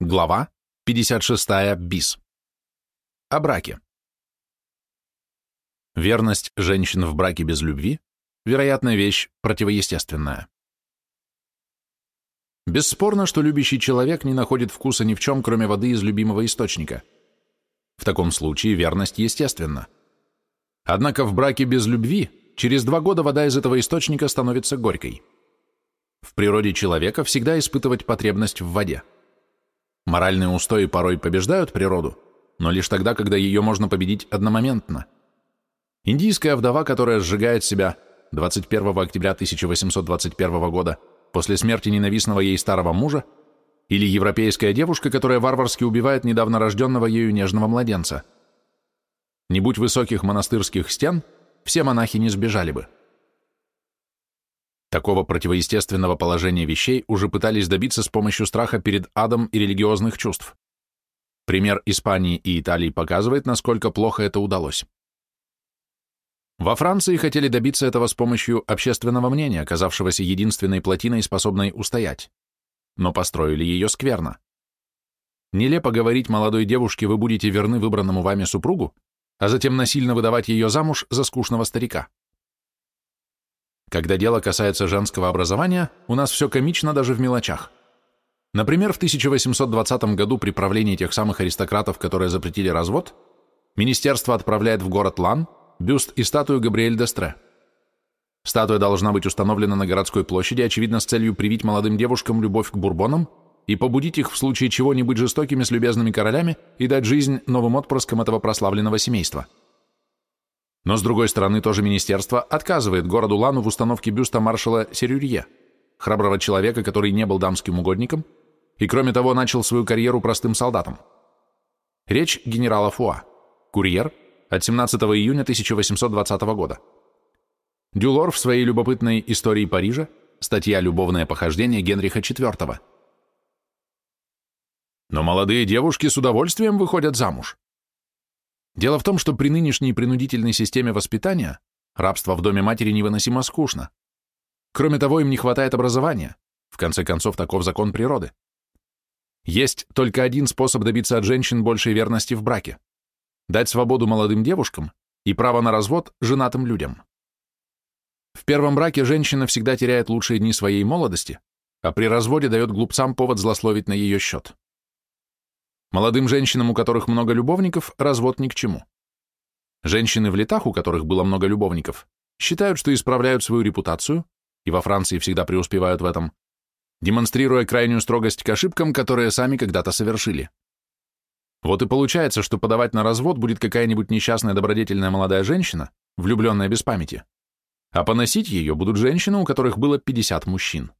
Глава 56 БИС. О браке. Верность женщин в браке без любви – вероятная вещь противоестественная. Бесспорно, что любящий человек не находит вкуса ни в чем, кроме воды из любимого источника. В таком случае верность естественна. Однако в браке без любви через два года вода из этого источника становится горькой. В природе человека всегда испытывать потребность в воде – Моральные устои порой побеждают природу, но лишь тогда, когда ее можно победить одномоментно. Индийская вдова, которая сжигает себя 21 октября 1821 года после смерти ненавистного ей старого мужа, или европейская девушка, которая варварски убивает недавно рожденного ею нежного младенца. Не будь высоких монастырских стен, все монахи не сбежали бы. Такого противоестественного положения вещей уже пытались добиться с помощью страха перед адом и религиозных чувств. Пример Испании и Италии показывает, насколько плохо это удалось. Во Франции хотели добиться этого с помощью общественного мнения, оказавшегося единственной плотиной, способной устоять. Но построили ее скверно. Нелепо говорить молодой девушке, вы будете верны выбранному вами супругу, а затем насильно выдавать ее замуж за скучного старика. Когда дело касается женского образования, у нас все комично даже в мелочах. Например, в 1820 году при правлении тех самых аристократов, которые запретили развод, министерство отправляет в город Лан бюст и статую Габриэль Дестре. Статуя должна быть установлена на городской площади, очевидно, с целью привить молодым девушкам любовь к бурбонам и побудить их в случае чего не быть жестокими с любезными королями и дать жизнь новым отпрыскам этого прославленного семейства. Но, с другой стороны, тоже министерство отказывает городу Лану в установке бюста маршала Серюрье, храброго человека, который не был дамским угодником и, кроме того, начал свою карьеру простым солдатом. Речь генерала Фуа. Курьер от 17 июня 1820 года. Дюлор в своей любопытной «Истории Парижа» статья «Любовное похождение Генриха IV». Но молодые девушки с удовольствием выходят замуж. Дело в том, что при нынешней принудительной системе воспитания рабство в доме матери невыносимо скучно. Кроме того, им не хватает образования. В конце концов, таков закон природы. Есть только один способ добиться от женщин большей верности в браке – дать свободу молодым девушкам и право на развод женатым людям. В первом браке женщина всегда теряет лучшие дни своей молодости, а при разводе дает глупцам повод злословить на ее счет. Молодым женщинам, у которых много любовников, развод ни к чему. Женщины в летах, у которых было много любовников, считают, что исправляют свою репутацию, и во Франции всегда преуспевают в этом, демонстрируя крайнюю строгость к ошибкам, которые сами когда-то совершили. Вот и получается, что подавать на развод будет какая-нибудь несчастная добродетельная молодая женщина, влюбленная без памяти, а поносить ее будут женщины, у которых было 50 мужчин.